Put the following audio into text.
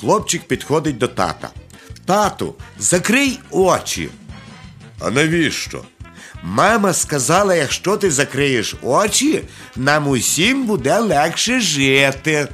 Хлопчик підходить до тата. Тату, закрий очі. А навіщо? Мама сказала, якщо ти закриєш очі, нам усім буде легше жити.